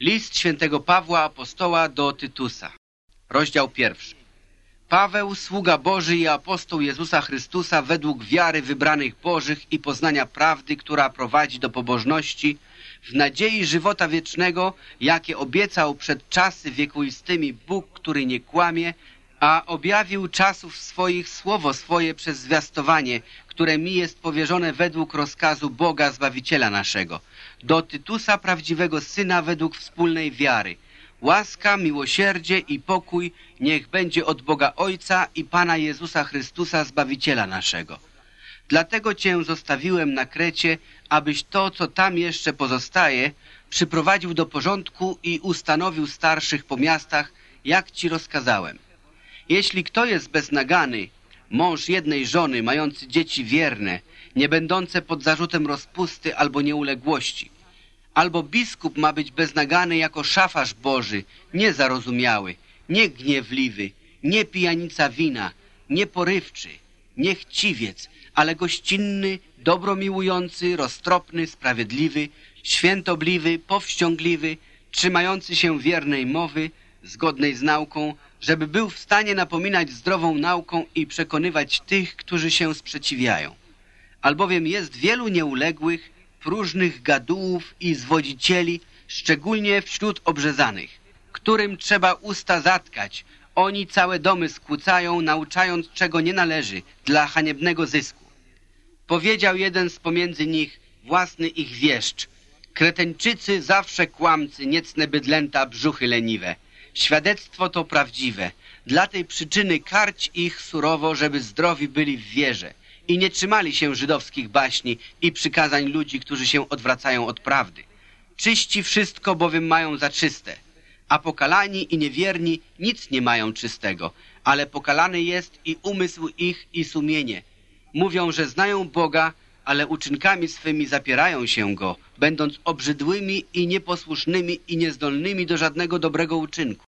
List świętego Pawła Apostoła do Tytusa. Rozdział pierwszy. Paweł, sługa Boży i apostoł Jezusa Chrystusa według wiary wybranych Bożych i poznania prawdy, która prowadzi do pobożności, w nadziei żywota wiecznego, jakie obiecał przed czasy wiekuistymi Bóg, który nie kłamie, a objawił czasów swoich słowo swoje przez zwiastowanie, które mi jest powierzone według rozkazu Boga Zbawiciela naszego, do Tytusa prawdziwego Syna według wspólnej wiary. Łaska, miłosierdzie i pokój niech będzie od Boga Ojca i Pana Jezusa Chrystusa Zbawiciela naszego. Dlatego Cię zostawiłem na Krecie, abyś to, co tam jeszcze pozostaje, przyprowadził do porządku i ustanowił starszych po miastach, jak Ci rozkazałem. Jeśli kto jest beznagany, mąż jednej żony, mający dzieci wierne, nie będące pod zarzutem rozpusty albo nieuległości, albo biskup ma być beznagany jako szafarz Boży, niezarozumiały, niegniewliwy, nie pijanica wina, nieporywczy, nie chciwiec, ale gościnny, dobromiłujący, roztropny, sprawiedliwy, świętobliwy, powściągliwy, trzymający się wiernej mowy, zgodnej z nauką, żeby był w stanie napominać zdrową nauką i przekonywać tych, którzy się sprzeciwiają. Albowiem jest wielu nieuległych, próżnych gadułów i zwodzicieli, szczególnie wśród obrzezanych, którym trzeba usta zatkać. Oni całe domy skłócają, nauczając czego nie należy, dla haniebnego zysku. Powiedział jeden z pomiędzy nich, własny ich wieszcz, Kreteńczycy zawsze kłamcy, niecne bydlęta, brzuchy leniwe. Świadectwo to prawdziwe. Dla tej przyczyny karć ich surowo, żeby zdrowi byli w wierze i nie trzymali się żydowskich baśni i przykazań ludzi, którzy się odwracają od prawdy. Czyści wszystko bowiem mają za czyste, a pokalani i niewierni nic nie mają czystego, ale pokalany jest i umysł ich i sumienie. Mówią, że znają Boga, ale uczynkami swymi zapierają się Go, będąc obrzydłymi i nieposłusznymi i niezdolnymi do żadnego dobrego uczynku.